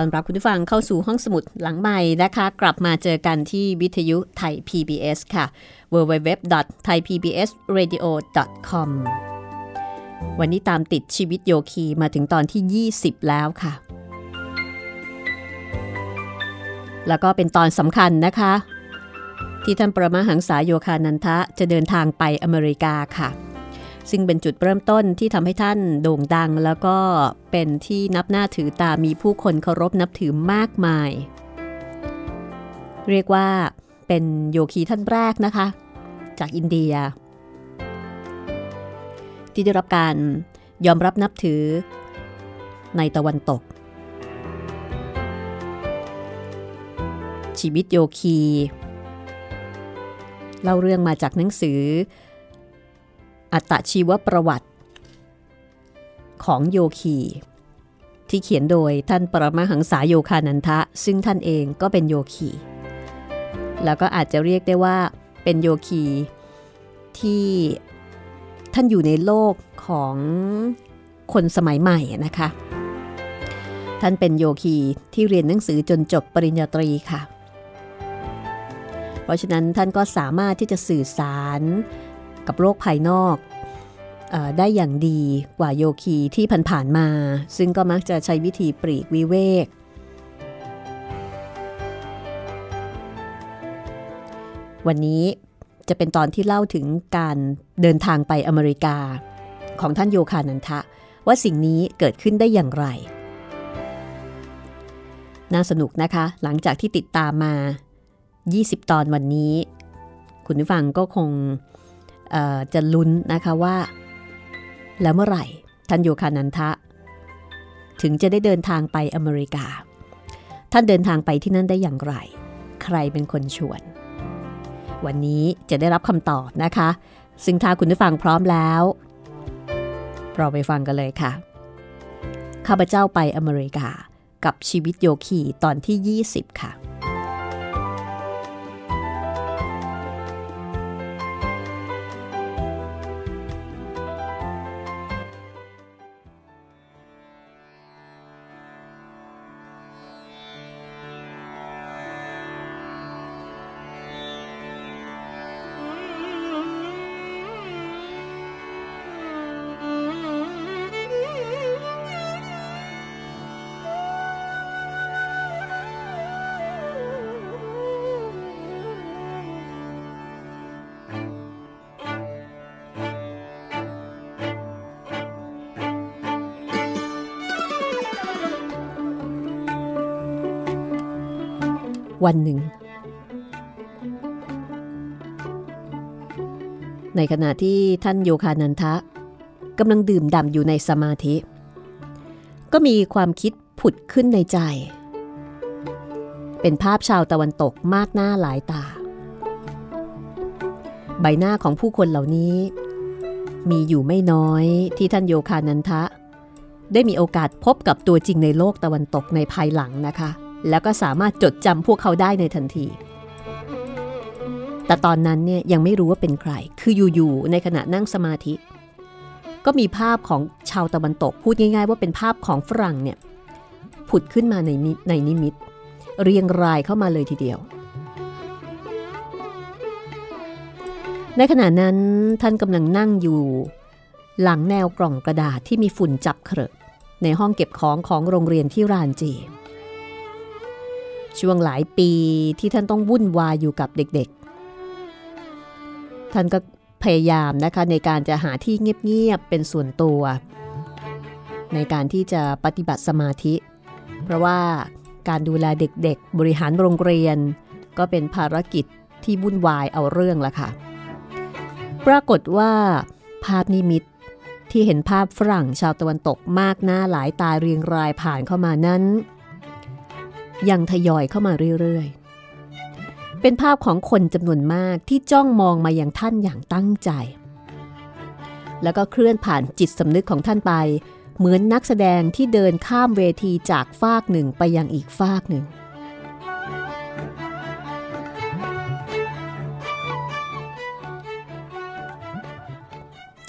อนรับคุณผู้ฟังเข้าสู่ห้องสมุดหลังใหม่นะคะ กลับมาเจอกันที่วิทยุไทย PBS ค่ะ www.thaipbsradio.com วันนี้ตามติดชีวิตโยคีมาถึงตอนที่ 20 แล้วค่ะ แล้วก็เป็นตอนสำคัญนะคะ ที่ท่านประมาหังษาโยคานันทะจะเดินทางไปอเมริกาค่ะ ซึ่งเป็นจุดเริ่มต้นที่ทำให้ท่านโด่งดัง แล้วก็เป็นที่นับหน้าถือตามีผู้คนเคารพนับถือมากมาย เรียกว่าเป็นโยคีท่านแรกนะคะ จากอินเดีย ที่ได้รับการยอมรับนับถือในตะวันตก ชีวิตโยคี เล่าเรื่องมาจากหนังสือ อัตชีวประวัติ ของโยคี ที่เขียนโดยท่านปรมาหังษาโยคานันทะ ซึ่งท่านเองก็เป็นโยคี แล้วก็อาจจะเรียกได้ว่าเป็นโยคีที่ท่านอยู่ในโลกของคนสมัยใหม่นะคะ ท่านเป็นโยคีที่เรียนหนังสือจนจบปริญญาตรีค่ะ เพราะฉะนั้นท่านก็สามารถที่จะสื่อสาร กับโลกภายนอกอได้อย่างดีกว่าโยคีที่ผ่านๆมา ซึ่งก็มักจะใช้วิธีปรีกวิเวก วันนี้จะเป็นตอนที่เล่าถึงการเดินทางไปอเมริกา ของท่านโยคานันทะ ว่าสิ่งนี้เกิดขึ้นได้อย่างไร น่าสนุกนะคะ หลังจากที่ติดตามมา 20 ตอนวันนี้ คุณผู้ฟังก็คง จะลุ้นนะคะว่า แล้วเมื่อไหร่ท่านโยคานันทะ ถึงจะได้เดินทางไปอเมริกา ท่านเดินทางไปที่นั่นได้อย่างไร ใครเป็นคนชวน วันนี้จะได้รับคำตอบนะคะ ซึ่งถ้าคุณผู้ฟังพร้อมแล้ว เราไปฟังกันเลยค่ะ ข้าพเจ้าไปอเมริกากับชีวิตโยคีตอนที่ 20 ค่ะ วันหนึ่ง ในขณะที่ท่านโยคานันทะกำลังดื่มด่ำอยู่ในสมาธิ ก็มีความคิดผุดขึ้นในใจ เป็นภาพชาวตะวันตกมากหน้าหลายตา ใบหน้าของผู้คนเหล่านี้ มีอยู่ไม่น้อยที่ท่านโยคานันทะ ได้มีโอกาสพบกับตัวจริงในโลกตะวันตกในภายหลังนะคะ แล้วก็สามารถจดจำพวกเขาได้ในทันที แต่ตอนนั้นเนี่ยยังไม่รู้ว่าเป็นใคร คืออยู่ๆในขณะนั่งสมาธิ ก็มีภาพของชาวตะวันตกพูดง่าย ๆ ว่าเป็นภาพของฝรั่งเนี่ยผุดขึ้นมาในในนิมิต เรียงรายเข้ามาเลยทีเดียว ในขณะนั้นท่านกำลังนั่งอยู่ หลังแนวกล่องกระดาษที่มีฝุ่นจับเครอะในห้องเก็บของของโรงเรียนที่รานจี ช่วงหลายปีที่ท่านต้องวุ่นวายอยู่กับเด็กๆ ท่านก็พยายามนะคะในการจะหาที่เงียบๆเป็นส่วนตัว ในการที่จะปฏิบัติสมาธิ เพราะว่าการดูแลเด็กๆ บริหารโรงเรียน ก็เป็นภารกิจที่วุ่นวายเอาเรื่องละค่ะ ปรากฏว่าภาพนิมิตที่เห็นภาพฝรั่งชาวตะวันตกมากหน้าหลายตาเรียงรายผ่านเข้ามานั้น ยังทยอยเข้ามาเรื่อยๆ เป็นภาพของคนจำนวนมากที่จ้องมองมาอย่างท่านอย่างตั้งใจ แล้วก็เคลื่อนผ่านจิตสำนึกของท่านไป เหมือนนักแสดงที่เดินข้ามเวทีจากฟากหนึ่งไปยังอีกฟากหนึ่ง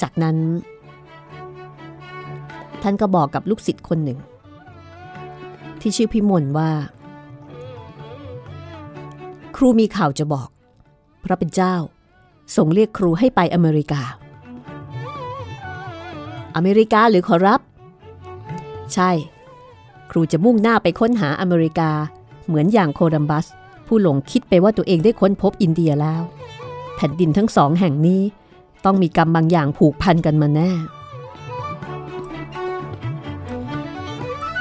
จากนั้น ท่านก็บอกกับลูกศิษย์คนหนึ่ง ที่ชื่อพิมลว่า รูมีข่าวจะบอก พระเป็นเจ้าส่งเรียกครูให้ไปอเมริกา อเมริกาหรือขอรับ ใช่ ครูจะมุ่งหน้าไปค้นหาอเมริกา เหมือนอย่างโคลัมบัส ผู้หลงคิดไปว่าตัวเองได้ค้นพบอินเดียแล้ว แผ่นดินทั้งสองแห่งนี้ต้องมีกรรมบางอย่างผูกพันกันมาแน่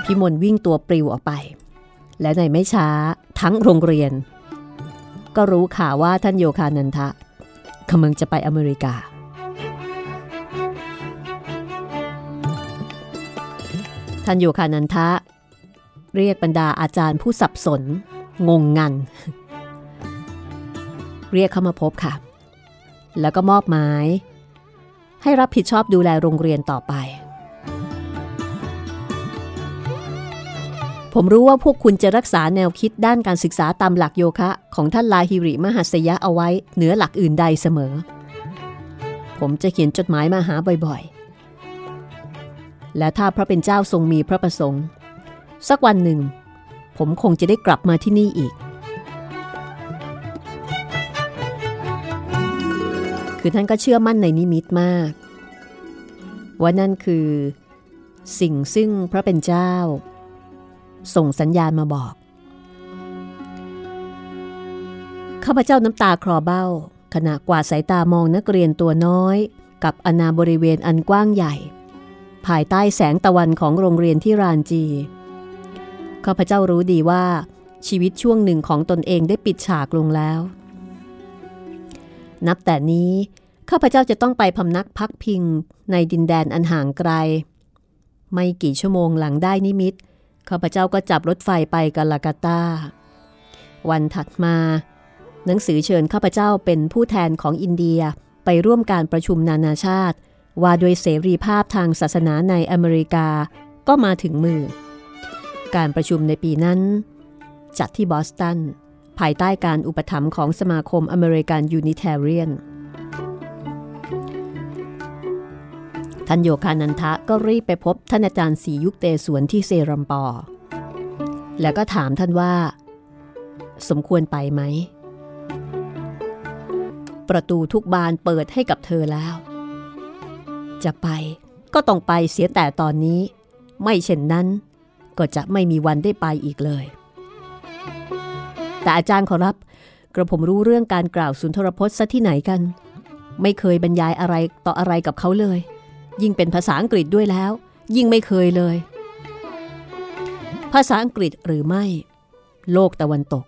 พิมลวิ่งตัวปลิวออกไป และในไม่ช้าทั้งโรงเรียน ก็รู้ข่าวว่าท่านโยคานันทะกำลังจะไปอเมริกา ท่านโยคานันทะ เรียกบรรดาอาจารย์ผู้สับสน งงงัน เรียกเข้ามาพบค่ะ แล้วก็มอบหมาย ให้รับผิดชอบดูแลโรงเรียนต่อไป ผมรู้ว่าพวกคุณจะรักษาแนวคิดด้านการศึกษาตามหลักโยคะ ของท่านลาฮิริมหัสยะเอาไว้เหนือหลักอื่นใดเสมอ ผมจะเขียนจดหมายมาหาบ่อยๆ และถ้าพระเป็นเจ้าทรงมีพระประสงค์ สักวันหนึ่ง ผมคงจะได้กลับมาที่นี่อีก คือท่านก็เชื่อมั่นในนิมิตมาก ว่านั่นคือ สิ่งซึ่งพระเป็นเจ้า ส่งสัญญาณมาบอก ข้าพเจ้าน้ำตาคลอเบ้า ขณะกวาดสายตามองนักเรียนตัวน้อย กับอนาบริเวณอันกว้างใหญ่ ภายใต้แสงตะวันของโรงเรียนที่รานจี ข้าพเจ้ารู้ดีว่า ชีวิตช่วงหนึ่งของตนเองได้ปิดฉากลงแล้ว นับแต่นี้ข้าพเจ้าจะต้องไปพำนักพักพิงในดินแดนอันห่างไกล ไม่กี่ชั่วโมงหลังได้นิมิต ข้าพเจ้าก็จับรถไฟไปกาลากาตา วันถัดมา หนังสือเชิญข้าพเจ้าเป็นผู้แทนของอินเดียไปร่วมการประชุมนานาชาติ ว่าด้วยเสรีภาพทางศาสนาในอเมริกาก็มาถึงมือ การประชุมในปีนั้น จัดที่บอสตัน ภายใต้การอุปถัมภ์ของสมาคมอเมริกันยูนิเทเรียน ท่านโยคานันทะก็รีบไปพบท่านอาจารย์สียุคเตสวนที่เซรัมปอ แล้วก็ถามท่านว่า สมควรไปไหม ประตูทุกบานเปิดให้กับเธอแล้ว จะไปก็ต้องไปเสียแต่ตอนนี้ ไม่เช่นนั้น ก็จะไม่มีวันได้ไปอีกเลย แต่อาจารย์ขอรับ กระผมรู้เรื่องการกล่าวสุนทรพจน์ซะที่ไหนกัน ไม่เคยบรรยายอะไรต่ออะไรกับเขาเลย ยิ่งเป็นภาษาอังกฤษด้วยแล้ว ยิ่งไม่เคยเลย ภาษาอังกฤษหรือไม่ โลกตะวันตก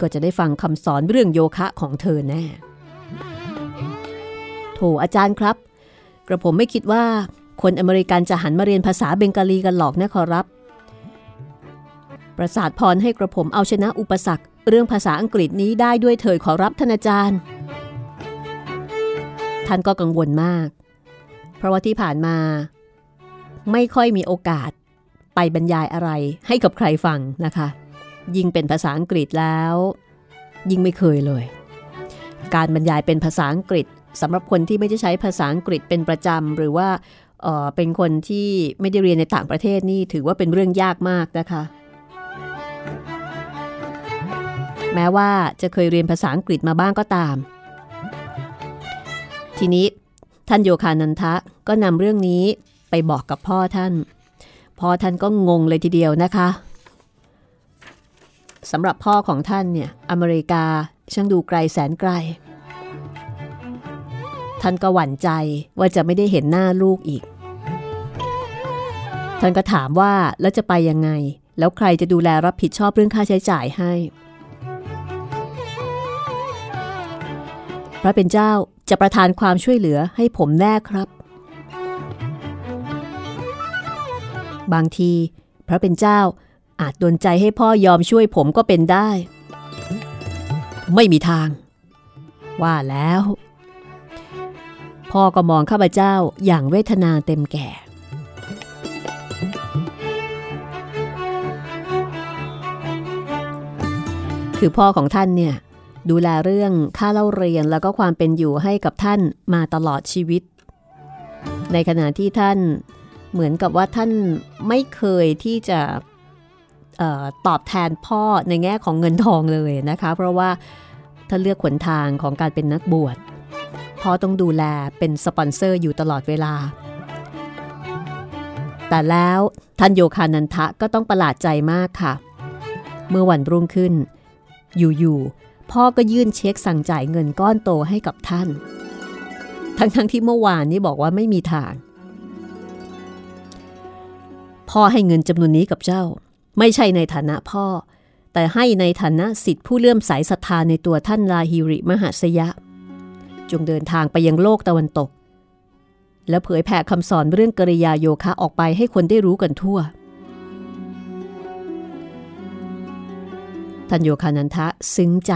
ก็จะได้ฟังคำสอนเรื่องโยคะของเธอแน่ โถอาจารย์ครับ กระผมไม่คิดว่าคนอเมริกันจะหันมาเรียนภาษาเบงกาลีกันหรอกนะขอรับ ประสาทพรให้กระผมเอาชนะอุปสรรค เรื่องภาษาอังกฤษนี้ได้ด้วยเถิดขอรับท่านอาจารย์ ท่านก็กังวลมาก เพราะว่าที่ผ่านมา ไม่ค่อยมีโอกาสไปบรรยายอะไรให้กับใครฟังนะคะ ยิ่งเป็นภาษาอังกฤษแล้ว ยิ่งไม่เคยเลย การบรรยายเป็นภาษาอังกฤษสำหรับคนที่ไม่ได้ใช้ภาษาอังกฤษเป็นประจำหรือว่าเออเป็นคนที่ไม่ได้เรียนในต่างประเทศนี่ถือว่าเป็นเรื่องยากมากนะคะ แม้ว่าจะเคยเรียนภาษาอังกฤษมาบ้างก็ตาม ทีนี้ ท่านโยคานันทะก็นำเรื่องนี้ไปบอกกับพ่อท่าน พ่อท่านก็งงเลยทีเดียวนะคะสำหรับพ่อของท่านเนี่ยอเมริกาช่างดูไกลแสนไกล ท่านก็หวั่นใจว่าจะไม่ได้เห็นหน้าลูกอีก ท่านก็ถามว่าแล้วจะไปยังไง แล้วใครจะดูแลรับผิดชอบเรื่องค่าใช้จ่ายให้ ระเป็นเจ้าจะประทานความช่วยเหลือให้ผมแน่ครับ บางที พระเป็นเจ้าอาจดนใจให้พ่อยอมช่วยผมก็เป็นได้ ไม่มีทาง ว่าแล้ว พ่อก็มองข้าพเจ้าอย่างเวทนาเต็มแก่ คือพ่อของท่านเนี่ย ดูแลเรื่องค่าเล่าเรียนแล้วก็ความเป็นอยู่ให้กับท่านมาตลอดชีวิต ในขณะที่ท่านเหมือนกับว่าท่านไม่เคยที่จะออตอบแทนพ่อในแง่ของเงินทองเลยนะคะ เพราะว่าท่านเลือกขนทางของการเป็นนักบวชพ่อต้องดูแลเป็นสปอนเซอร์อยู่ตลอดเวลา แต่แล้วท่านโยคานันทะก็ต้องประหลาดใจมากค่ะ เมื่อวันรุ่งขึ้น อยู่ๆ พ่อก็ยื่นเช็คสั่งจ่ายเงินก้อนโตให้กับท่าน ทั้งๆทที่เมื่อวานนี้บอกว่าไม่มีทาง พ่อให้เงินจำนวนนี้กับเจ้า ไม่ใช่ในฐานะพ่อ แต่ให้ในฐานะสิทธิผู้เลื่อมใสศรัทธาในตัวท่านลาฮิริมหาสยะ จงเดินทางไปยังโลกตะวันตก และเผยแผ่คำสอนเรื่องกริยาโยคะออกไปให้คนได้รู้กันทั่ว ท่านโยคานันทะซึ้งใจ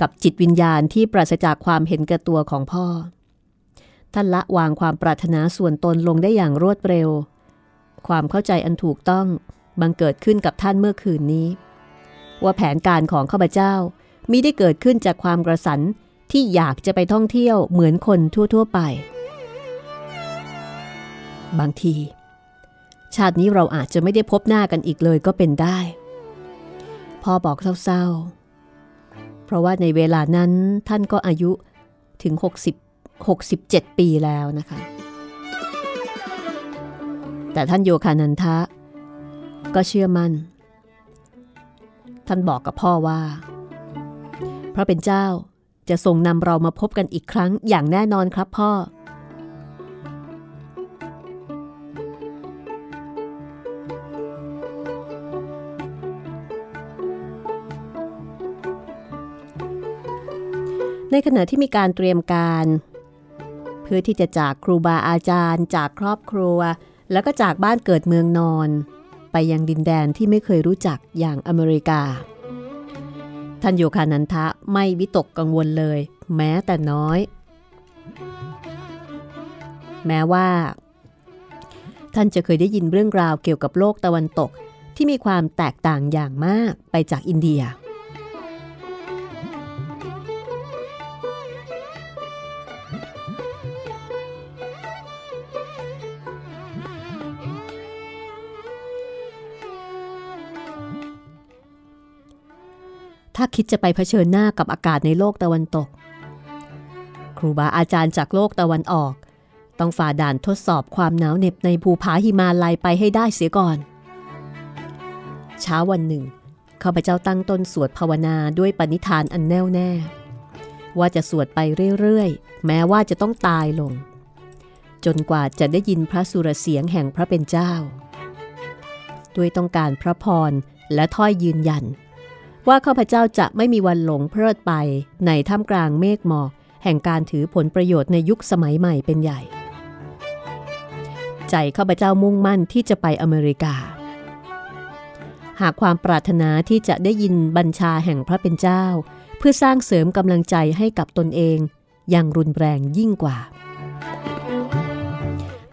กับจิตวิญญาณที่ปราศจากความเห็นแก่ตัวของพ่อ ท่านละวางความปรารถนาส่วนตนลงได้อย่างรวดเร็ว ความเข้าใจอันถูกต้องบังเกิดขึ้นกับท่านเมื่อคืนนี้ ว่าแผนการของข้าพเจ้ามิได้เกิดขึ้นจากความกระสันที่อยากจะไปท่องเที่ยวเหมือนคนทั่ว ๆ ไป บางที ชาตินี้เราอาจจะไม่ได้พบหน้ากันอีกเลยก็เป็นได้ พ่อบอกเศร้าๆ เพราะว่าในเวลานั้นท่านก็อายุถึง 60 67 ปีแล้วนะคะ แต่ท่านโยคานันทะ ก็เชื่อมัน่น ท่านบอกกับพ่อว่า พระเป็นเจ้าจะทรงนำเรามาพบกันอีกครั้งอย่างแน่นอนครับพ่อ ในขณะที่มีการเตรียมการ เพื่อที่จะจากครูบาอาจารย์ จากครอบครัว แล้วก็จากบ้านเกิดเมืองนอน ไปยังดินแดนที่ไม่เคยรู้จักอย่างอเมริกาท่านโยคานันทะไม่วิตกกังวลเลย แม้แต่น้อย แม้ว่า ท่านจะเคยได้ยินเรื่องราวเกี่ยวกับโลกตะวันตกที่มีความแตกต่างอย่างมากไปจากอินเดีย ถ้าคิดจะไปเผชิญหน้ากับอากาศในโลกตะวันตก ครูบาอาจารย์จากโลกตะวันออก ต้องฝ่าด่านทดสอบความหนาวเหน็บในภูผาหิมาลัยไปให้ได้เสียก่อน เช้าวันหนึ่งข้าพเจ้าตั้งต้นสวดภาวนาด้วยปณิธานอันแน่วแน่ ว่าจะสวดไปเรื่อยๆ แม้ว่าจะต้องตายลง จนกว่าจะได้ยินพระสุรเสียงแห่งพระเป็นเจ้า ด้วยต้องการพระพรและถ้อยยืนยัน ว่าข้าพเจ้าจะไม่มีวันหลงเพลิดไปในท่ามกลางเมฆหมอก แห่งการถือผลประโยชน์ในยุคสมัยใหม่เป็นใหญ่ ใจข้าพเจ้ามุ่งมั่นที่จะไปอเมริกา หากความปรารถนาที่จะได้ยินบัญชาแห่งพระเป็นเจ้า เพื่อสร้างเสริมกำลังใจให้กับตนเองอย่างรุนแรงยิ่งกว่า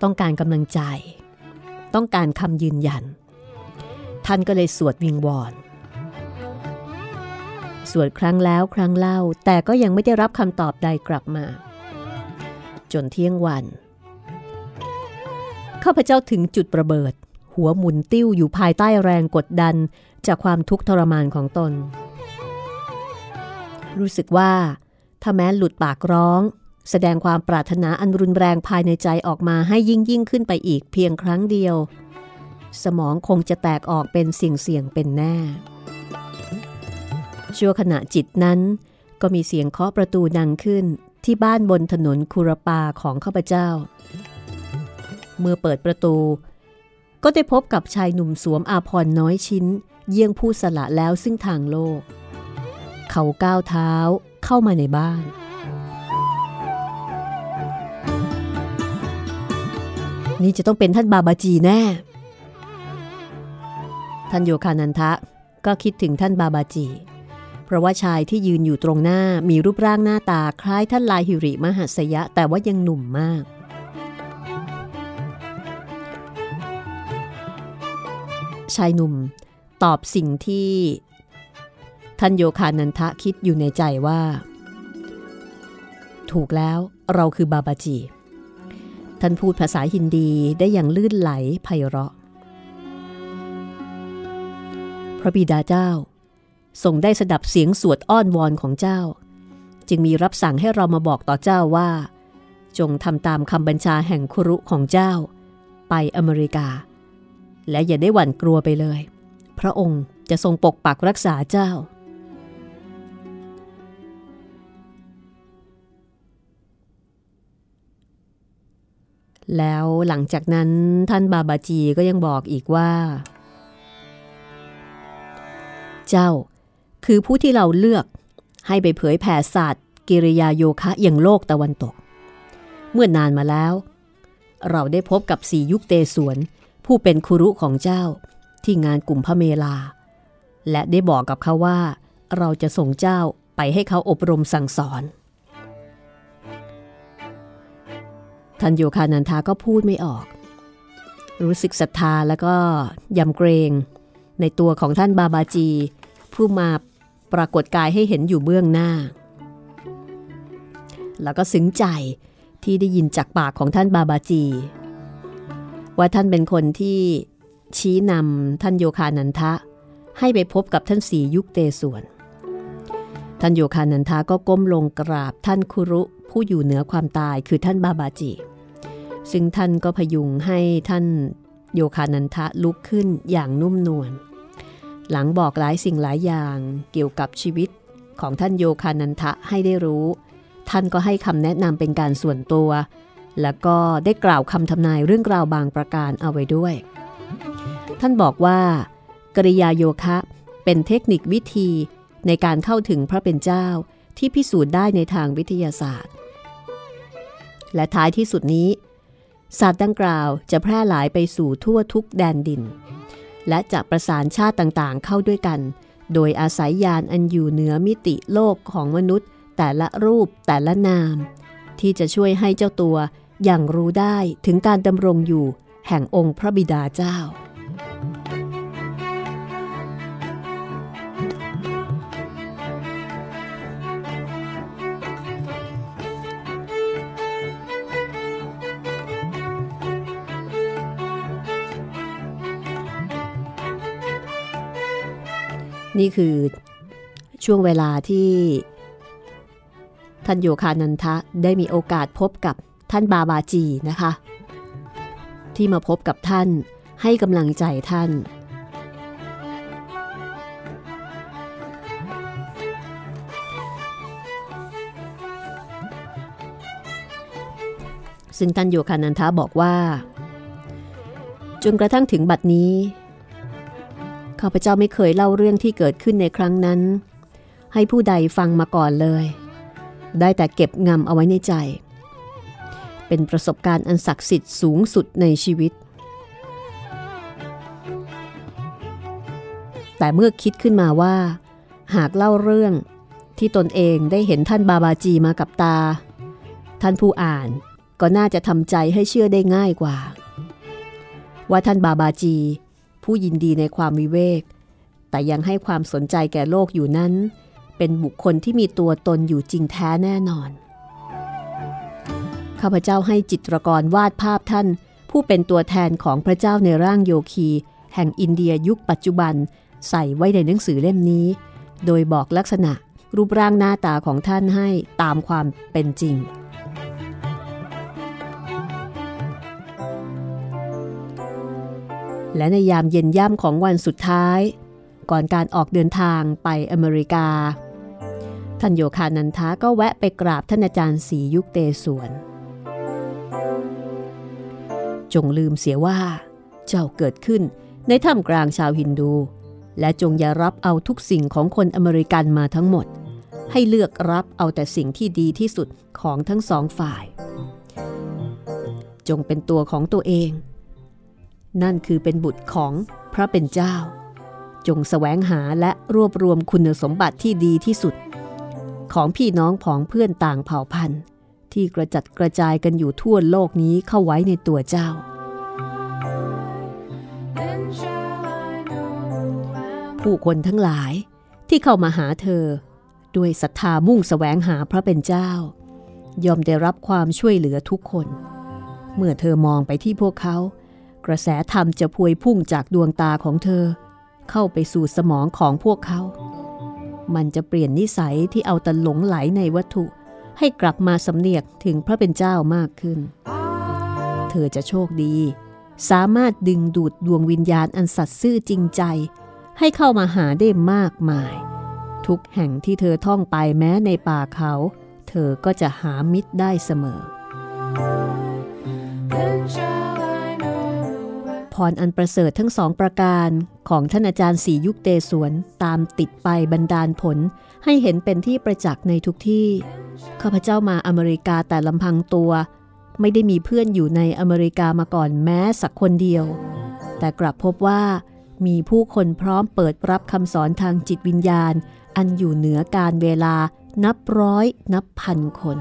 ต้องการกำลังใจ ต้องการคำยืนยัน ท่านก็เลยสวดวิงวอน สวดครั้งแล้วครั้งเล่า แต่ก็ยังไม่ได้รับคำตอบใดกลับมา จนเที่ยงวันข้าพเจ้าถึงจุดระเบิด หัวหมุนติ้วอยู่ภายใต้แรงกดดันจากความทุกข์ทรมานของตน รู้สึกว่า ถ้าแม้หลุดปากร้อง แสดงความปรารถนาอันรุนแรงภายในใจออกมาให้ยิ่งยิ่งขึ้นไปอีกเพียงครั้งเดียว สมองคงจะแตกออกเป็นเสี่ยงเสี่ยงเป็นแน่ ชั่วขณะจิตนั้น ก็มีเสียงเคาะประตูดังขึ้นที่บ้านบนถนนคุรปาของข้าพเจ้า เมื่อเปิดประตู ก็ได้พบกับชายหนุ่มสวมอาภรน้อยชิ้น เยี่ยงผู้สละแล้วซึ่งทางโลก เขาก้าวเท้าเข้ามาในบ้านนี่จะต้องเป็นท่านบาบาจีแน่ ท่านโยคานันทะก็คิดถึงท่านบาบาจี เพราะว่าชายที่ยืนอยู่ตรงหน้ามีรูปร่างหน้าตาคล้ายท่านลายหิริมหัสยะ แต่ว่ายังหนุ่มมาก ชายหนุ่มตอบสิ่งที่ท่านโยคานันทะคิดอยู่ในใจว่า ถูกแล้วเราคือบาบาจี ท่านพูดภาษาฮินดีได้อย่างลื่นไหลไพเราะ พระบิดาเจ้า ทรงได้สดับเสียงสวดอ้อนวอนของเจ้า จึงมีรับสั่งให้เรามาบอกต่อเจ้าว่า จงทำตามคำบัญชาแห่งครุของเจ้า ไปอเมริกา และอย่าได้หวั่นกลัวไปเลย พระองค์จะทรงปกปักรักษาเจ้า แล้วหลังจากนั้นท่านบาบาจีก็ยังบอกอีกว่า เจ้า คือผู้ที่เราเลือกให้ไปเผยแผ่ศาสตร์ กิริยาโยคะอย่างโลกตะวันตก เมื่อนานมาแล้ว เราได้พบกับสียุคเตสวน ผู้เป็นครุของเจ้าที่งานกลุ่มพระเมลา และได้บอกกับเขาว่า เราจะส่งเจ้าไปให้เขาอบรมสั่งสอนท่านโยคานันทาก็พูดไม่ออก รู้สึกศรัทธาแล้วก็ยำเกรง ในตัวของท่านบาบาจี ผู้มา ปรากฏกายให้เห็นอยู่เบื้องหน้า แล้วก็ซึ้งใจที่ได้ยินจากปากของท่านบาบาจี ว่าท่านเป็นคนที่ชี้นำท่านโยคานันทะ ให้ไปพบกับท่านสียุคเตส่วน ท่านโยคานันทาก็ก้มลงกราบท่านคุรุผู้อยู่เหนือความตายคือท่านบาบาจิ ซึ่งท่านก็พยุงให้ท่านโยคานันทะลุกขึ้นอย่างนุ่มนวล หลังบอกหลายสิ่งหลายอย่างเกี่ยวกับชีวิตของท่านโยคานันทะให้ได้รู้ ท่านก็ให้คำแนะนำเป็นการส่วนตัว แล้วก็ได้กล่าวคำทำนายเรื่องราวบางประการเอาไว้ด้วย ท่านบอกว่ากริยาโยคะเป็นเทคนิควิธีในการเข้าถึงพระเป็นเจ้าที่พิสูจน์ได้ในทางวิทยาศาสตร์ และท้ายที่สุดนี้ ศาสตร์ดังกล่าวจะแพร่หลายไปสู่ทั่วทุกแดนดิน และจะประสานชาติต่างๆเข้าด้วยกัน โดยอาศัยยานอันอยู่เหนือมิติโลกของมนุษย์ แต่ละรูปแต่ละนาม ที่จะช่วยให้เจ้าตัวอย่างรู้ได้ถึงการดำรงอยู่แห่งองค์พระบิดาเจ้า นี่คือช่วงเวลาที่ท่านโยคานันทะได้มีโอกาสพบกับท่านบาบาจีนะคะ ที่มาพบกับท่านให้กำลังใจท่าน ซึ่งท่านโยคานันทะบอกว่า จนกระทั่งถึงบัดนี้ ข้าพเจ้าไม่เคยเล่าเรื่องที่เกิดขึ้นในครั้งนั้น ให้ผู้ใดฟังมาก่อนเลย ได้แต่เก็บงำเอาไว้ในใจ เป็นประสบการณ์อันศักดิ์สิทธิ์สูงสุดในชีวิต แต่เมื่อคิดขึ้นมาว่า หากเล่าเรื่องที่ตนเองได้เห็นท่านบาบาจีมากับตา ท่านผู้อ่านก็น่าจะทำใจให้เชื่อได้ง่ายกว่า ว่าท่านบาบาจี ผู้ยินดีในความวิเวก แต่ยังให้ความสนใจแก่โลกอยู่นั้น เป็นบุคคลที่มีตัวตนอยู่จริงแท้แน่นอน ข้าพเจ้าให้จิตรกรวาดภาพท่าน ผู้เป็นตัวแทนของพระเจ้าในร่างโยคี แห่งอินเดียยุคปัจจุบัน ใส่ไว้ในหนังสือเล่มนี้ โดยบอกลักษณะรูปร่างหน้าตาของท่านให้ตามความเป็นจริง และในยามเย็นย่ำของวันสุดท้าย ก่อนการออกเดินทางไปอเมริกา ท่านโยคานันทาก็แวะไปกราบท่านอาจารย์ศรียุคเตสวน จงลืมเสียว่า เจ้าเกิดขึ้นในท่ามกลางชาวฮินดู และจงอย่ารับเอาทุกสิ่งของคนอเมริกันมาทั้งหมด ให้เลือกรับเอาแต่สิ่งที่ดีที่สุดของทั้งสองฝ่าย จงเป็นตัวของตัวเอง นั่นคือเป็นบุตรของพระเป็นเจ้า จงแสวงหาและรวบรวมคุณสมบัติที่ดีที่สุด ของพี่น้องผองเพื่อนต่างเผ่าพันธุ์ ที่กระจัดกระจายกันอยู่ทั่วโลกนี้เข้าไว้ในตัวเจ้า ผู้คนทั้งหลายที่เข้ามาหาเธอ ด้วยศรัทธามุ่งแสวงหาพระเป็นเจ้า ยอมได้รับความช่วยเหลือทุกคน เมื่อเธอมองไปที่พวกเขา กระแสธรรมจะพวยพุ่งจากดวงตาของเธอ เข้าไปสู่สมองของพวกเขา มันจะเปลี่ยนนิสัยที่เอาแต่หลงไหลในวัตถุ ให้กลับมาสำเนียกถึงพระเป็นเจ้ามากขึ้น เธอจะโชคดี สามารถดึงดูดดวงวิญญาณอันสัตย์ซื่อจริงใจ ให้เข้ามาหาได้มากมาย ทุกแห่งที่เธอท่องไปแม้ในป่าเขา เธอก็จะหามิตรได้เสมอ พรอันประเสริฐทั้งสองประการของท่านอาจารย์สียุคเตสวนตามติดไปบันดาลผลให้เห็นเป็นที่ประจักษ์ในทุกที่ ข้าพเจ้ามาอเมริกาแต่ลำพังตัว ไม่ได้มีเพื่อนอยู่ในอเมริกามาก่อนแม้สักคนเดียว แต่กลับพบว่ามีผู้คนพร้อมเปิดรับคำสอนทางจิตวิญญาณ อันอยู่เหนือการเวลานับร้อยนับพันคน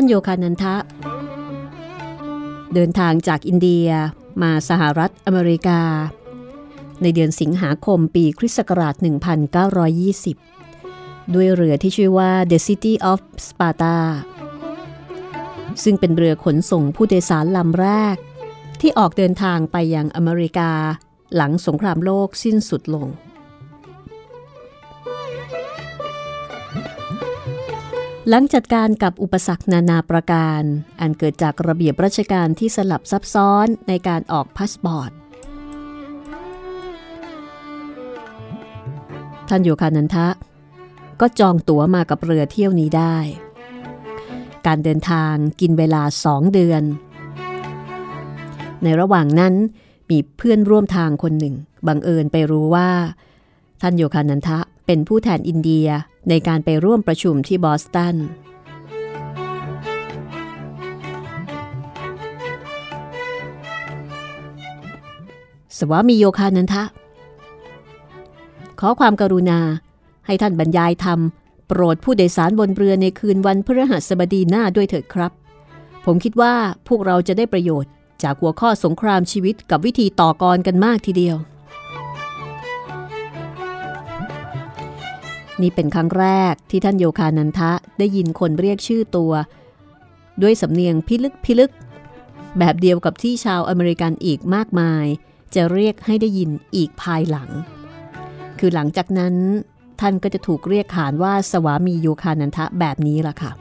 ท่านโยคานันทะ เดินทางจากอินเดียมาสหรัฐอเมริกา ในเดือนสิงหาคมปีคริสต์ศักราช 1920 ด้วยเรือที่ชื่อว่า The City of Sparta ซึ่งเป็นเรือขนส่งผู้โดยสารลำแรก ที่ออกเดินทางไปยังอเมริกา หลังสงครามโลกสิ้นสุดลง หลังจัดการกับอุปสรรคนานาประการ อันเกิดจากระเบียบราชการที่สลับซับซ้อนในการออกพาสปอร์ต ท่านโยคานันทะ ก็จองตั๋วมากับเรือเที่ยวนี้ได้ การเดินทางกินเวลาสองเดือน ในระหว่างนั้นมีเพื่อนร่วมทางคนหนึ่ง บังเอิญไปรู้ว่า ท่านโยคานันทะเป็นผู้แทนอินเดีย ในการไปร่วมประชุมที่บอสตัน สวามีโยคานันทะ ขอความกรุณาให้ท่านบรรยายธรรม โปรดผู้โดยสารบนเรือในคืนวันพฤหัสบดีหน้าด้วยเถิดครับ ผมคิดว่าพวกเราจะได้ประโยชน์จากหัวข้อสงครามชีวิตกับวิธีต่อกรกันมากทีเดียว นี่เป็นครั้งแรกที่ท่านโยคานันทะได้ยินคนเรียกชื่อตัว ด้วยสำเนียงพิลึกพิลึก แบบเดียวกับที่ชาวอเมริกันอีกมากมาย จะเรียกให้ได้ยินอีกภายหลัง คือหลังจากนั้น ท่านก็จะถูกเรียกขานว่าสวามีโยคานันทะแบบนี้ล่ะค่ะ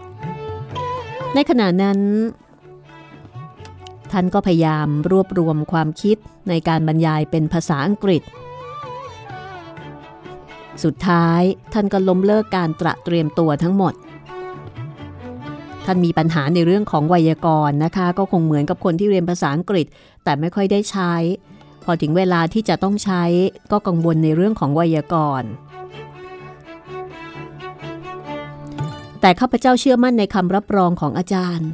ในขณะนั้น ท่านก็พยายามรวบรวมความคิดในการบรรยายเป็นภาษาอังกฤษ สุดท้ายท่านก็ล้มเลิกการตระเตรียมตัวทั้งหมด ท่านมีปัญหาในเรื่องของไวยากรณ์นะคะ ก็คงเหมือนกับคนที่เรียนภาษาอังกฤษ แต่ไม่ค่อยได้ใช้ พอถึงเวลาที่จะต้องใช้ก็กังวลในเรื่องของไวยากรณ์แต่ข้าพเจ้าเชื่อมั่นในคำรับรองของอาจารย์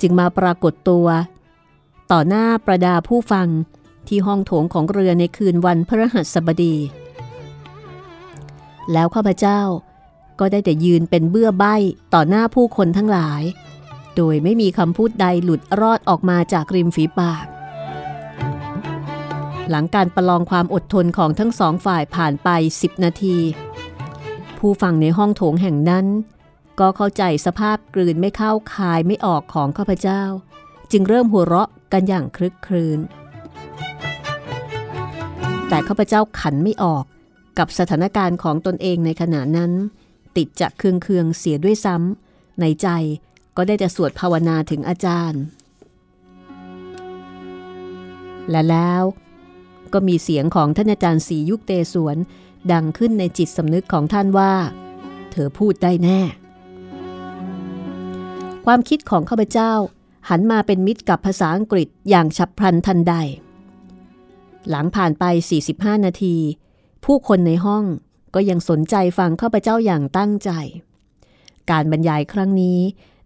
จึงมาปรากฏตัว ต่อหน้าประดาผู้ฟังที่ห้องโถงของเรือในคืนวันพฤหัสบดี แล้วข้าพเจ้าก็ได้แต่ยืนเป็นเบื้อใบ้ต่อหน้าผู้คนทั้งหลาย โดยไม่มีคำพูดใดหลุดรอดออกมาจากริมฝีปาก หลังการประลองความอดทนของทั้งสองฝ่ายผ่านไป10นาที ผู้ฟังในห้องโถงแห่งนั้น ก็เข้าใจสภาพกลืนไม่เข้าคายไม่ออกของข้าพเจ้า จึงเริ่มหัวเราะกันอย่างคลึกครื้นแต่ข้าพเจ้าขันไม่ออก กับสถานการณ์ของตนเองในขณะนั้น ติดจะเคืองๆเสียด้วยซ้ำในใจก็ได้แต่สวดภาวนาถึงอาจารย์ และแล้วก็มีเสียงของท่านอาจารย์สียุคเตสวน ดังขึ้นในจิตสำนึกของท่านว่า เธอพูดได้แน่ ความคิดของข้าพเจ้าหันมาเป็นมิตรกับภาษาอังกฤษอย่างฉับพลันทันใด หลังผ่านไป 45 นาที ผู้คนในห้องก็ยังสนใจฟังข้าพเจ้าอย่างตั้งใจ การบรรยายครั้งนี้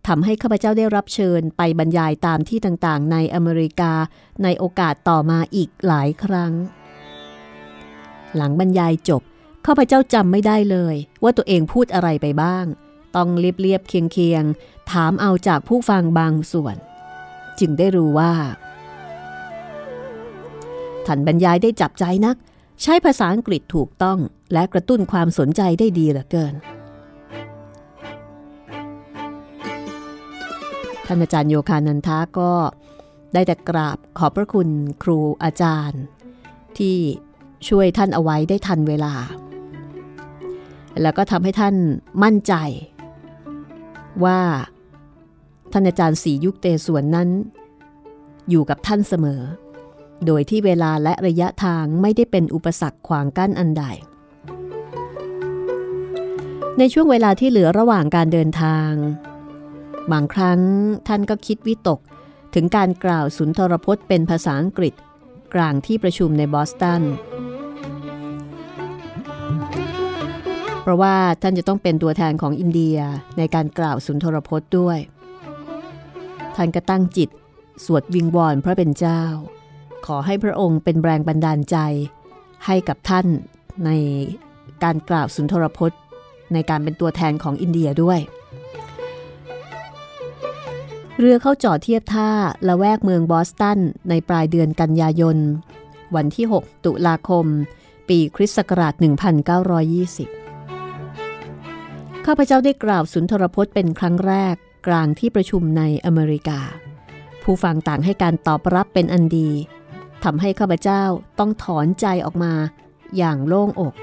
ทำให้ข้าพเจ้าได้รับเชิญไปบรรยายตามที่ต่างๆ ในอเมริกาในโอกาสต่อมาอีกหลายครั้ง หลังบรรยายจบข้าพเจ้าจำไม่ได้เลย ว่าตัวเองพูดอะไรไปบ้าง ต้องเรียบๆเคียงๆถามเอาจากผู้ฟังบางส่วน จึงได้รู้ว่าท่านบรรยายได้จับใจนัก ใช้ภาษาอังกฤษถูกต้องและกระตุ้นความสนใจได้ดีเหลือเกิน ท่านอาจารย์โยคานันทาก็ได้แต่กราบขอบพระคุณครูอาจารย์ ที่ช่วยท่านเอาไว้ได้ทันเวลา แล้วก็ทำให้ท่านมั่นใจ ว่าท่านอาจารย์สียุคเตส่วนนั้น อยู่กับท่านเสมอ โดยที่เวลาและระยะทางไม่ได้เป็นอุปสรรคขวางกั้นอันใด ในช่วงเวลาที่เหลือระหว่างการเดินทาง บางครั้งท่านก็คิดวิตกถึงการกล่าวสุนทรพจน์เป็นภาษาอังกฤษ กลางที่ประชุมในบอสตัน เพราะว่าท่านจะต้องเป็นตัวแทนของอินเดียในการกล่าวสุนทรพจน์ด้วย ท่านก็ตั้งจิต สวดวิงวอนพระเป็นเจ้า ขอให้พระองค์เป็นแรงบันดาลใจให้กับท่านในการกล่าวสุนทรพจน์ ในการเป็นตัวแทนของอินเดียด้วย เรือเข้าจอดเทียบท่าละแวกเมืองบอสตัน ในปลายเดือนกันยายน วันที่ 6 ตุลาคม ปีคริสต์ศักราช 1920 ข้าพเจ้าได้กล่าวสุนทรพจน์เป็นครั้งแรกกลางที่ประชุมในอเมริกา ผู้ฟังต่างให้การตอบรับเป็นอันดี ทำให้ข้าพเจ้าต้องถอนใจออกมาอย่างโล่งอก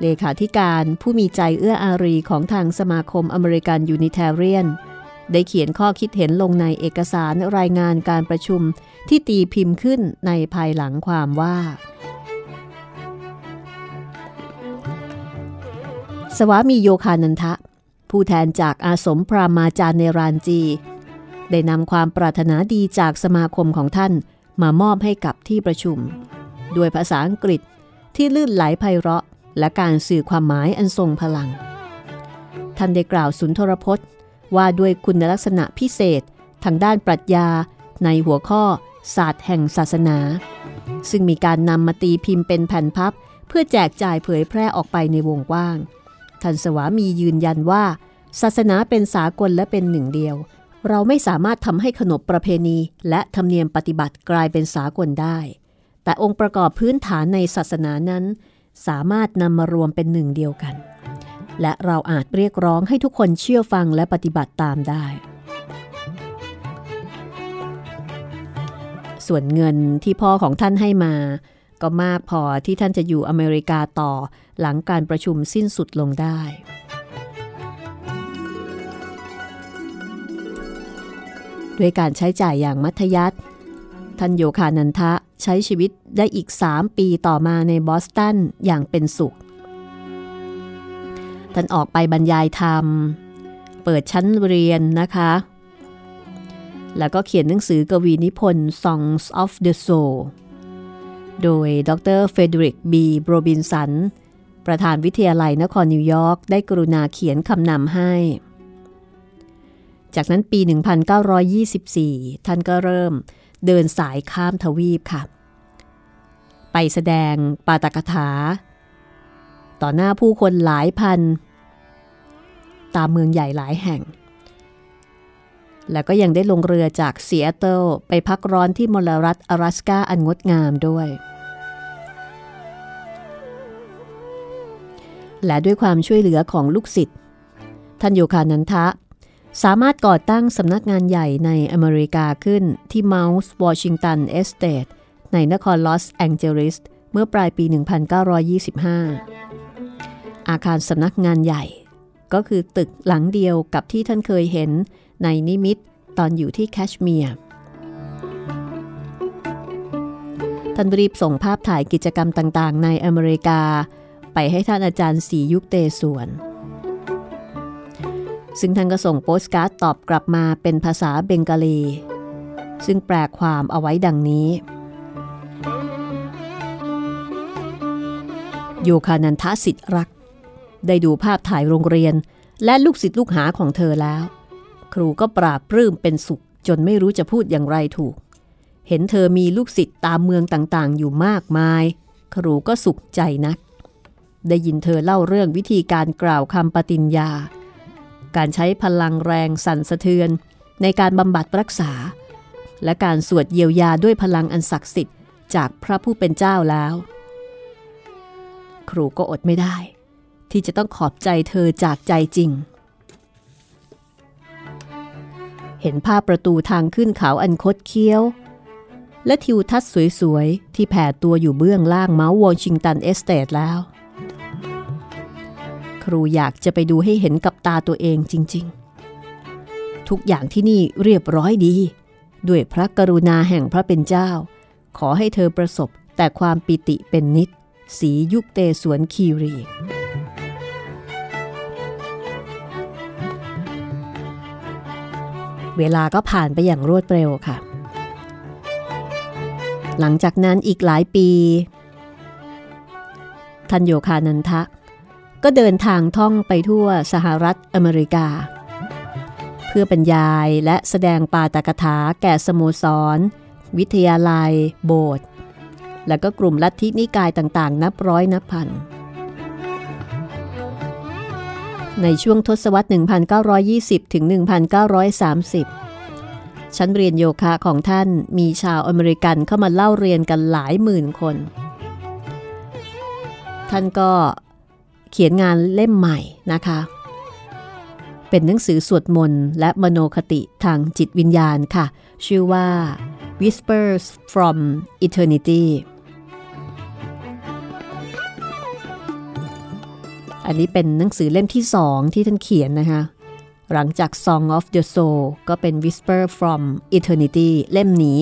เลขาธิการผู้มีใจเอื้ออารีของทางสมาคมอเมริกันยูนิเทเรียน ได้เขียนข้อคิดเห็นลงในเอกสารรายงานการประชุมที่ตีพิมพ์ขึ้นในภายหลังความว่า สวามีโยคานันทะ ผู้แทนจากอาสมพรามาจารย์ในรานจี ได้นำความปรารถนาดีจากสมาคมของท่าน มามอบให้กับที่ประชุม ด้วยภาษาอังกฤษที่ลื่นไหลไพเราะ และการสื่อความหมายอันทรงพลัง ท่านได้กล่าวสุนทรพจน์ ว่าด้วยคุณลักษณะพิเศษทางด้านปรัชญาในหัวข้อศาสตร์แห่งศาสนา ซึ่งมีการนำมาตีพิมพ์เป็นแผ่นพับ เพื่อแจกจ่ายเผยแพร่ออกไปในวงกว้าง ท่านสวามียืนยันว่า ศาสนาเป็นสากลและเป็นหนึ่งเดียว เราไม่สามารถทำให้ขนบประเพณีและธรรมเนียมปฏิบัติกลายเป็นสากลได้ แต่องค์ประกอบพื้นฐานในศาสนานั้น สามารถนำมารวมเป็นหนึ่งเดียวกัน และเราอาจเรียกร้องให้ทุกคนเชื่อฟังและปฏิบัติตามได้ ส่วนเงินที่พ่อของท่านให้มา ก็มากพอที่ท่านจะอยู่อเมริกาต่อหลังการประชุมสิ้นสุดลงได้ ด้วยการใช้จ่ายอย่างมัธยัติท่านโยคานันทะใช้ชีวิตได้อีก 3 ปีต่อมาในบอสตันอย่างเป็นสุข ท่านออกไปบรรยายธรรม เปิดชั้นเรียนนะคะ แล้วก็เขียนหนังสือกวีนิพนธ์ Songs of the Soul โดยดร. เฟรเดอริกบีโรบินสัน ประธานวิทยาลัยนครนิวยอร์กได้กรุณาเขียนคำนำให้ จากนั้นปี 1924 ท่านก็เริ่มเดินสายข้ามทวีปค่ะ ไปแสดงปาตกถา ต่อหน้าผู้คนหลายพัน ตามเมืองใหญ่หลายแห่ง แล้วก็ยังได้ลงเรือจากเซีแอตลไปพักร้อนที่มลรัฐ阿拉สกาอันงดงามด้วย และด้วยความช่วยเหลือของลูกศิษย์ท่านโยคานันทะ สามารถก่อตั้งสำนักงานใหญ่ในอเมริกาขึ้นที่ Mount Washington Estate ในนครลอสแองเจลิสเมื่อปลายปี 1925 อาคารสำนักงานใหญ่ ก็คือตึกหลังเดียวกับที่ท่านเคยเห็นในนิมิตตอนอยู่ที่แคชเมียร์ท่านรีบส่งภาพถ่ายกิจกรรมต่างๆ ในอเมริกา ไปให้ท่านอาจารย์สียุคเตส่วน ซึ่งท่านก็ส่งโปสการ์ดตอบกลับมาเป็นภาษาเบงกาลี ซึ่งแปลความเอาไว้ดังนี้ โยคานันทสิทธิ์รัก ได้ดูภาพถ่ายโรงเรียนและลูกศิษย์ลูกหาของเธอแล้ว ครูก็ปราบปลื้มเป็นสุข จนไม่รู้จะพูดอย่างไรถูก เห็นเธอมีลูกศิษย์ตามเมืองต่างๆ อยู่มากมาย ครูก็สุขใจนัก ได้ยินเธอเล่าเรื่องวิธีการกล่าวคำปฏิญญา การใช้พลังแรงสั่นสะเทือน ในการบำบัดรักษา และการสวดเยียวยาด้วยพลังอันศักดิ์สิทธิ์จากพระผู้เป็นเจ้าแล้ว ครูก็อดไม่ได้ ที่จะต้องขอบใจเธอจากใจจริง เห็นภาพประตูทางขึ้นเขาอันคดเคี้ยว และทิวทัศน์สวยๆ ที่แผ่ตัวอยู่เบื้องล่าง Mount Washington Estate แล้ว ครูอยากจะไปดูให้เห็นกับตาตัวเองจริง ๆ ทุกอย่างที่นี่เรียบร้อยดี ด้วยพระกรุณาแห่งพระเป็นเจ้า ขอให้เธอประสบแต่ความปีติเป็นนิจ ศรียุกเตศวร คีรีเวลาก็ผ่านไปอย่างรวดเร็วค่ะ หลังจากนั้นอีกหลายปี ทันโยคานันทะ ก็เดินทางท่องไปทั่วสหรัฐอเมริกา เพื่อบรรยายและแสดงปาตกถาแก่สโมสร วิทยาลัย โบสถ์และก็กลุ่มลัทธินิกายต่างๆ นับร้อยนับพัน ในช่วงทศวรรษ 1920 ถึง 1930 ชั้นเรียนโยคะของท่านมีชาวอเมริกันเข้ามาเล่าเรียนกันหลายหมื่นคน ท่านก็ เขียนงานเล่มใหม่นะคะ เป็นหนังสือสวดมนต์และมโนคติทางจิตวิญญาณค่ะ ชื่อว่า Whispers from Eternity อันนี้เป็นหนังสือเล่มที่สองที่ท่านเขียนนะคะ หลังจาก Song of the Soul ก็เป็น Whisper from Eternity เล่มนี้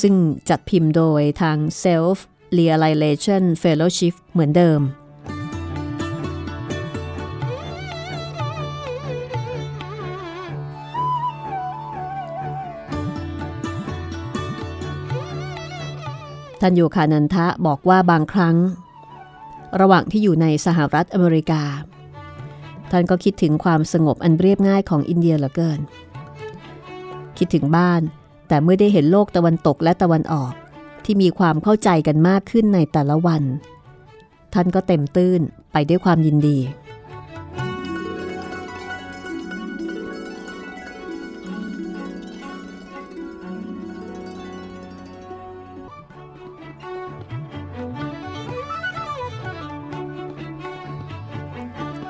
ซึ่งจัดพิมพ์โดยทาง Self Realization Fellowship เหมือนเดิม ท่านโยคานันทะบอกว่าบางครั้ง ระหว่างที่อยู่ในสหรัฐอเมริกา ท่านก็คิดถึงความสงบอันเรียบง่ายของอินเดียเหลือเกิน คิดถึงบ้าน แต่เมื่อได้เห็นโลกตะวันตกและตะวันออกที่มีความเข้าใจกันมากขึ้นในแต่ละวัน ท่านก็เต็มตื้นไปด้วยความยินดี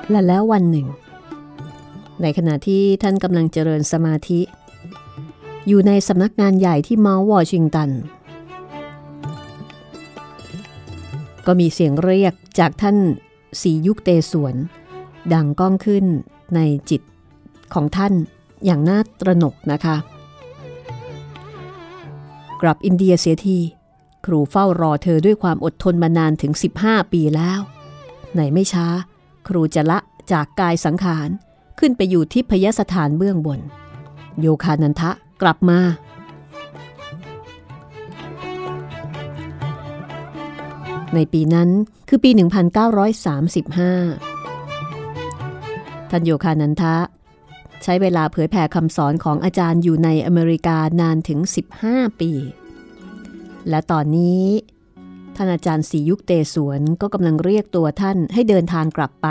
และแล้ววันหนึ่ง ในขณะที่ท่านกำลังเจริญสมาธิ อยู่ในสำนักงานใหญ่ที่เมาส์วอชิงตัน ก็มีเสียงเรียกจากท่านสียุคเตสวน ดังก้องขึ้นในจิตของท่านอย่างน่าตระหนกนะคะ กลับอินเดียเสียทีครูเฝ้ารอเธอด้วยความอดทนมานานถึง 15 ปีแล้วไหนไม่ช้า ครูจะละจากกายสังขารขึ้นไปอยู่ที่พยสถานเบื้องบน โยคานันทะกลับมาในปีนั้นคือปี 1935 ท่านโยคานันทะ ใช้เวลาเผยแผ่คำสอนของอาจารย์อยู่ในอเมริกานานถึง 15 ปี และตอนนี้ ท่านอาจารย์ศรียุกเตศวรก็กำลังเรียกตัวท่านให้เดินทางกลับไป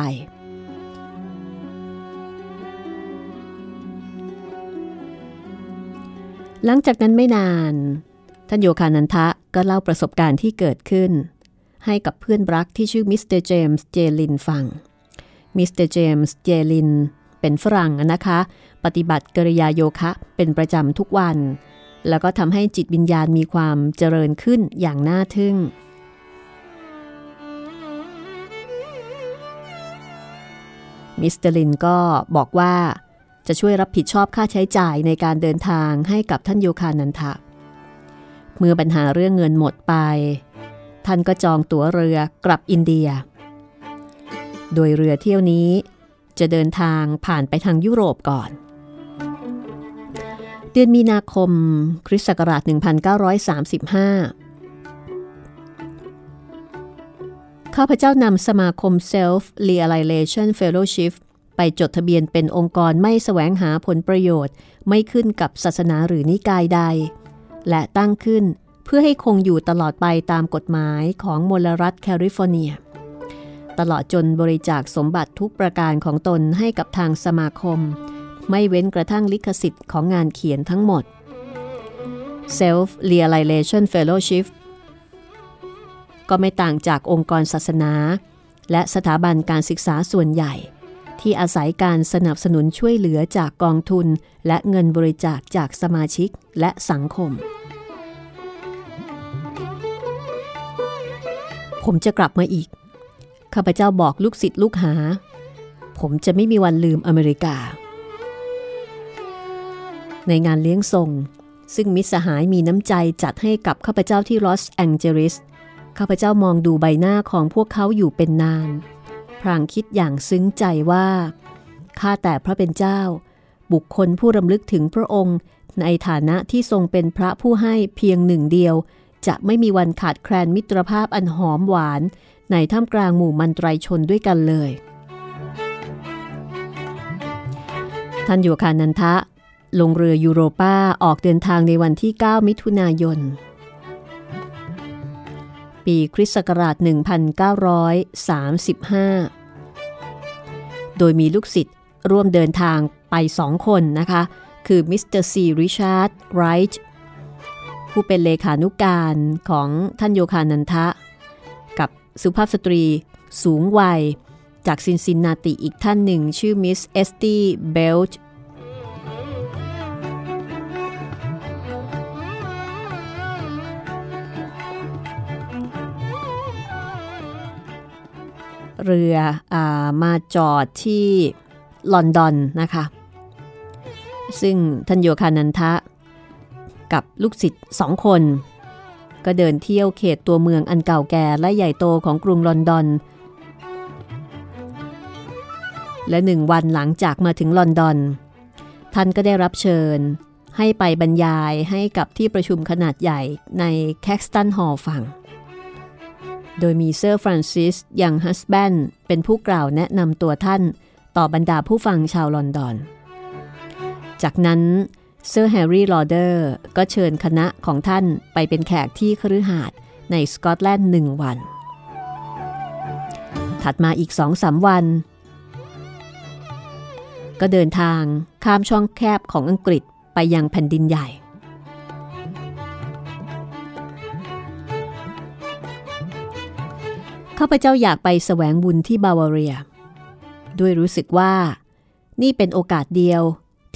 หลังจากนั้นไม่นาน ท่านโยคานันทะก็เล่าประสบการณ์ที่เกิดขึ้น ให้กับเพื่อนรักที่ชื่อมิสเตอร์เจมส์เจลินน์ฟัง มิสเตอร์เจมส์เจลินน์เป็นฝรั่งนะคะ ปฏิบัติกริยาโยคะเป็นประจำทุกวัน แล้วก็ทำให้จิตวิญญาณมีความเจริญขึ้นอย่างน่าทึ่ง มิสเตอร์ลินก็บอกว่าจะช่วยรับผิดชอบค่าใช้จ่ายในการเดินทางให้กับท่านโยคานันทะ เมื่อปัญหาเรื่องเงินหมดไป ท่านก็จองตั๋วเรือกลับอินเดีย โดยเรือเที่ยวนี้จะเดินทางผ่านไปทางยุโรปก่อน เดือนมีนาคมคริสต์ศักราช 1935 ข้าพเจ้านำสมาคม Self Realization Fellowship ไปจดทะเบียนเป็นองค์กรไม่แสวงหาผลประโยชน์ ไม่ขึ้นกับศาสนาหรือนิกายใด และตั้งขึ้นเพื่อให้คงอยู่ตลอดไปตามกฎหมายของมลรัฐแคลิฟอร์เนีย ตลอดจนบริจาคสมบัติทุกประการของตนให้กับทางสมาคม ไม่เว้นกระทั่งลิขสิทธิ์ของงานเขียนทั้งหมด Self Realization Fellowship ก็ไม่ต่างจากองค์กรศาสนา และสถาบันการศึกษาส่วนใหญ่ ที่อาศัยการสนับสนุนช่วยเหลือจากกองทุน และเงินบริจาคจากสมาชิกและสังคม ผมจะกลับมาอีก ข้าพเจ้าบอกลูกศิษย์ลูกหา ผมจะไม่มีวันลืมอเมริกา ในงานเลี้ยงส่งซึ่งมิตรสหายมีน้ำใจจัดให้กับข้าพเจ้าที่ลอสแองเจลิส ข้าพเจ้ามองดูใบหน้าของพวกเขาอยู่เป็นนาน พรางคิดอย่างซึ้งใจว่า ข้าแต่พระเป็นเจ้า บุคคลผู้รำลึกถึงพระองค์ ในฐานะที่ทรงเป็นพระผู้ให้เพียงหนึ่งเดียว จะไม่มีวันขาดแคลนมิตรภาพอันหอมหวาน ในท่ามกลางหมู่มันตรชนด้วยกันเลย ท่านโยคานันทะ ลงเรือยูโรป้าออกเดินทางในวันที่ 9 มิถุนายน ปีคริสต์ศักราช 1935 โดยมีลูกศิษย์ร่วมเดินทางไปสองคนนะคะ คือมิสเตอร์ซีริชาร์ดไรท์ผู้เป็นเลขานุการของท่านโยคานันทะ กับสุภาพสตรีสูงวัย จากซินซินนาติอีกท่านหนึ่งชื่อมิสเอสตี้เบลช์ เรืออมาจอดที่ลอนดอนนะคะ ซึ่งท่านโยคานันทะ กับลูกศิษย์สองคน ก็เดินเที่ยวเขตตัวเมืองอันเก่าแก่และใหญ่โตของกรุงลอนดอน และหนึ่งวันหลังจากมาถึงลอนดอน ท่านก็ได้รับเชิญให้ไปบรรยายให้กับที่ประชุมขนาดใหญ่ในแคคสตันฮอลล์ฟัง โดยมีเซอร์ฟรานซิสยังฮัสแบนเป็นผู้กล่าวแนะนำตัวท่านต่อบรรดาผู้ฟังชาวลอนดอน จากนั้นเซอร์แฮร์รี่ลอเดอร์ก็เชิญคณะของท่านไปเป็นแขกที่คฤหาสน์ในสกอตแลนด์หนึ่งวัน ถัดมาอีกสองสามวัน ก็เดินทางข้ามช่องแคบของอังกฤษไปยังแผ่นดินใหญ่ ข้าพเจ้าอยากไปแสวงบุญที่บาวาเรีย ด้วยรู้สึกว่า นี่เป็นโอกาสเดียว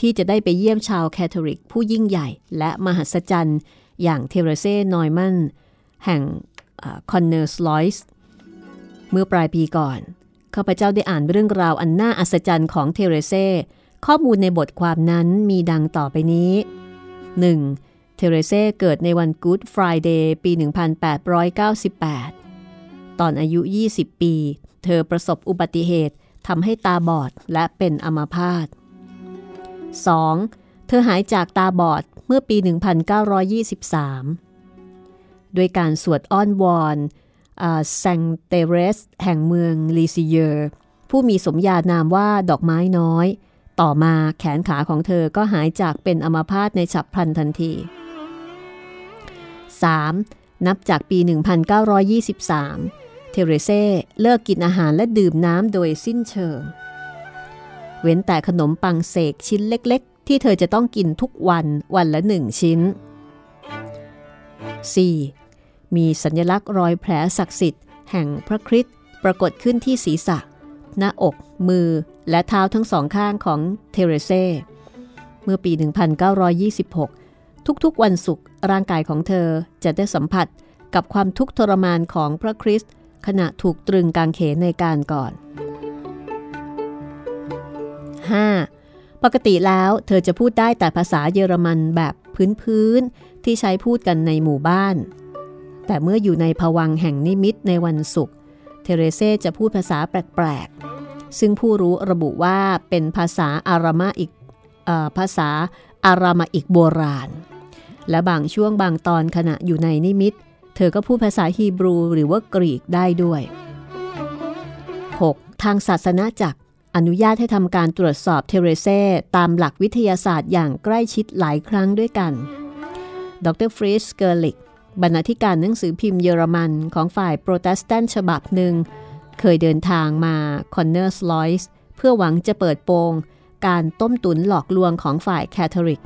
ที่จะได้ไปเยี่ยมชาวแคทอลิก ผู้ยิ่งใหญ่ และมหัศจรรย์อย่างเทเรเซ่นอยมัน แห่งคอนเนอร์สลอยส์เมื่อปลายปีก่อนข้าพเจ้าได้อ่านเรื่องราวอันน่าอัศจรรย์ของเทเรเซ่ข้อมูลในบทความนั้นมีดังต่อไปนี้ 1. เทเรเซ่เกิดในวัน Good Friday ปี 1898 ตอนอายุ 20 ปี เธอประสบอุบัติเหตุทำให้ตาบอดและเป็นอัมพาต 2. เธอหายจากตาบอดเมื่อปี 1923ด้วยการสวดอ้อนวอนแซงเตเรส แห่งเมืองลีซิเยอร์ ผู้มีสมญานามว่าดอกไม้น้อย ต่อมาแขนขาของเธอก็หายจากเป็นอัมพาตในฉับพลันทันที 3. นับจากปี 1923 เทเรเซ่เลิกกินอาหารและดื่มน้ำโดยสิ้นเชิง เว้นแต่ขนมปังเสกชิ้นเล็กๆ ที่เธอจะต้องกินทุกวันวันละหนึ่งชิ้น 4. มีสัญลักษณ์รอยแผลศักดิ์สิทธิ์แห่งพระคริสต์ปรากฏขึ้นที่ศีรษะ หน้าอก มือ และเท้าทั้งสองข้างของเทเรเซ่เมื่อปี 1926 ทุกๆวันศุกร์ร่างกายของเธอจะได้สัมผัสกับความทุกข์ทรมานของพระคริสต์ ขณะถูกตรึงกางเขนในการก่อน 5. ปกติแล้วเธอจะพูดได้แต่ภาษาเยอรมันแบบพื้นๆที่ใช้พูดกันในหมู่บ้าน แต่เมื่ออยู่ในภวังแห่งนิมิตในวันศุกร์เทเรเซจะพูดภาษาแปลกๆ ซึ่งผู้รู้ระบุว่าเป็นภาษาอารามาอิกภาษาอารามาอิกโบราณ และบางช่วงบางตอนขณะอยู่ในนิมิต เธอก็พูดภาษาฮีบรูหรือว่ากรีกได้ด้วย 6. ทางศาสนาจักรอนุญาตให้ทำการตรวจสอบเทเรเซ่ตามหลักวิทยาศาสตร์อย่างใกล้ชิดหลายครั้งด้วยกัน ดร.ฟริตซ์เกอร์ลิกบรรณาธิการหนังสือพิมพ์เยอรมันของฝ่ายโปรเตสแตนต์ฉบับหนึ่ง เคยเดินทางมาคอนเนอร์สลอยส์เพื่อหวังจะเปิดโปง การต้มตุ๋นหลอกลวงของฝ่ายแคทอลิก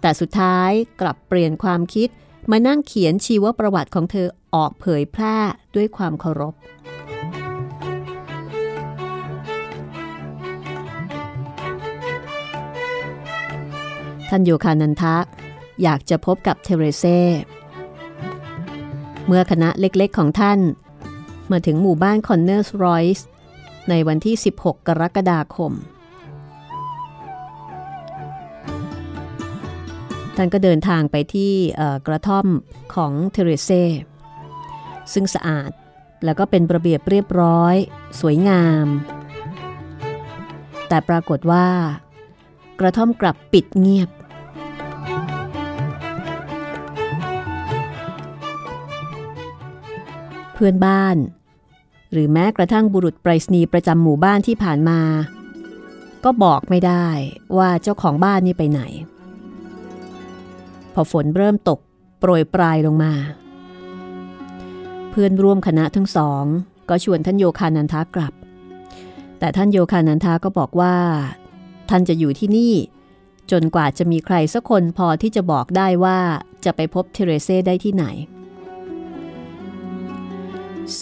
แต่สุดท้ายกลับเปลี่ยนความคิด มานั่งเขียนชีวประวัติของเธอออกเผยแพร่ด้วยความเคารพ ท่านโยคานันทะ อยากจะพบกับเทเรเซ่เมื่อคณะเล็กๆของท่าน มาถึงหมู่บ้านคอนเนอร์สรอยส์ในวันที่ 16 กรกฎาคม ท่านก็เดินทางไปที่กระท่อมของเทเรเซซึ่งสะอาดแล้วก็เป็นระเบียบเรียบร้อย สวยงาม แต่ปรากฏว่า กระท่อมกลับปิดเงียบ เพื่อนบ้าน หรือแม้กระทั่งบุรุษไปรษณีย์ประจำหมู่บ้านที่ผ่านมา ก็บอกไม่ได้ว่าเจ้าของบ้านนี่ไปไหน อฝนเริ่มตก โปรยปลายลงมา เพื่อนร่วมคณะทั้งสอง ก็ชวนท่านโยคานันทากลับ แต่ท่านโยคานันทาก็บอกว่า ท่านจะอยู่ที่นี่ จนกว่าจะมีใครสักคนพอที่จะบอกได้ว่าจะไปพบเทเรเซ่ได้ที่ไหน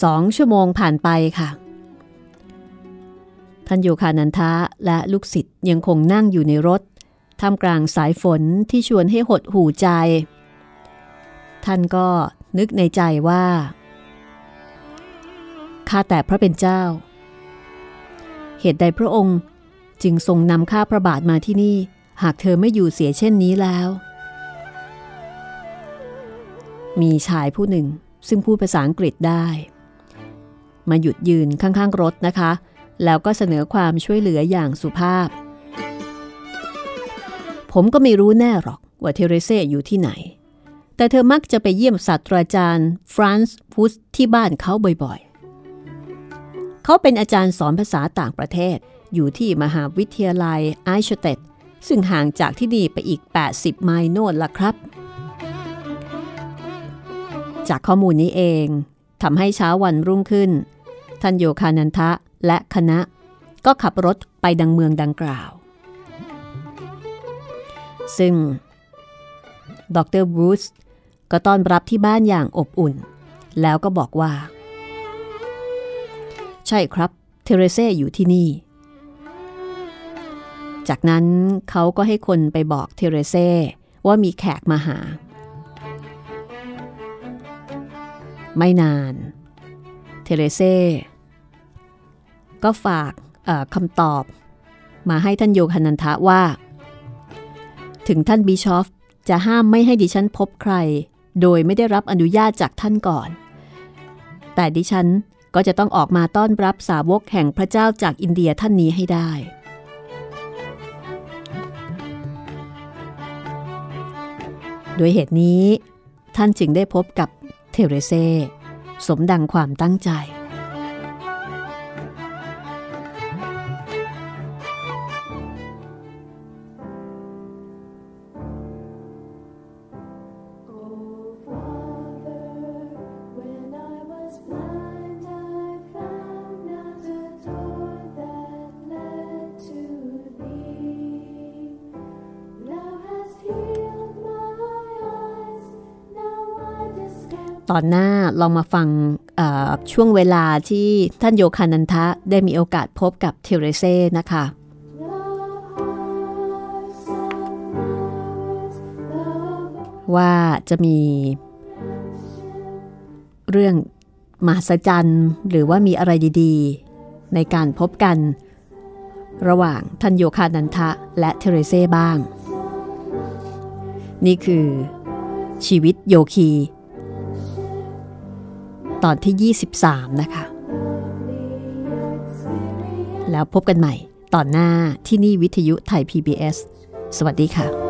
สองชั่วโมงผ่านไปค่ะ ท่านโยคานันทะและลูกศิษย์ยังคงนั่งอยู่ในรถ ท่ามกลางสายฝนที่ชวนให้หดหูใจ ท่านก็นึกในใจว่า ข้าแต่พระเป็นเจ้า เหตุใดพระองค์จึงทรงนำข้าพระบาทมาที่นี่ หากเธอไม่อยู่เสียเช่นนี้แล้ว มีชายผู้หนึ่งซึ่งพูดภาษาอังกฤษได้ มาหยุดยืนข้างๆรถนะคะ แล้วก็เสนอความช่วยเหลืออย่างสุภาพ ผมก็ไม่รู้แน่หรอกว่าเทเรเซ่อยู่ที่ไหน แต่เธอมักจะไปเยี่ยมศาสตราจารย์ฟรานซ์พุสที่บ้านเขาบ่อยๆ เขาเป็นอาจารย์สอนภาษาต่างประเทศอยู่ที่มหาวิทยาลัยไอชเตดซึ่งห่างจากที่นี่ไปอีก 80 ไมล์โน่นละครับ จากข้อมูลนี้เองทำให้เช้าวันรุ่งขึ้นท่านโยคานันทะและคณะ ก็ขับรถไปดังเมืองดังกล่าว ซึ่ง ดรบรูซก็ต้อนรับที่บ้านอย่างอบอุ่น แล้วก็บอกว่า ใช่ครับ เทเรเซ่อยู่ที่นี่ จากนั้นเขาก็ให้คนไปบอกเทเรเซ่ว่ามีแขกมาหา ไม่นาน เทเรเซ่ก็ฝากคำตอบ มาให้ท่านโยคานันทะว่า ถึงท่านบิชอฟจะห้ามไม่ให้ดิฉันพบใคร โดยไม่ได้รับอนุญาตจากท่านก่อน แต่ดิฉันก็จะต้องออกมาต้อนรับสาวกแห่งพระเจ้าจากอินเดียท่านนี้ให้ได้ด้วยเหตุนี้ ท่านจึงได้พบกับเทเรเซสมดังความตั้งใจ ตอนหน้าลองมาฟังช่วงเวลาที่ท่านโยคานันทะได้มีโอกาสพบกับเทเรเซนะคะว่าจะมีเรื่องมหัศจรรย์หรือว่ามีอะไรดีๆ ในการพบกัน ระหว่างท่านโยคานันทะและเทเรเซ่บ้าง นี่คือชีวิตโยคี ตอนที่ 23 นะคะ แล้วพบกันใหม่ตอนหน้าที่นี่วิทยุไทย PBS สวัสดีค่ะ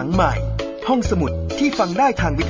หลังใหม่ ห้องสมุดที่ฟังได้ทางวิท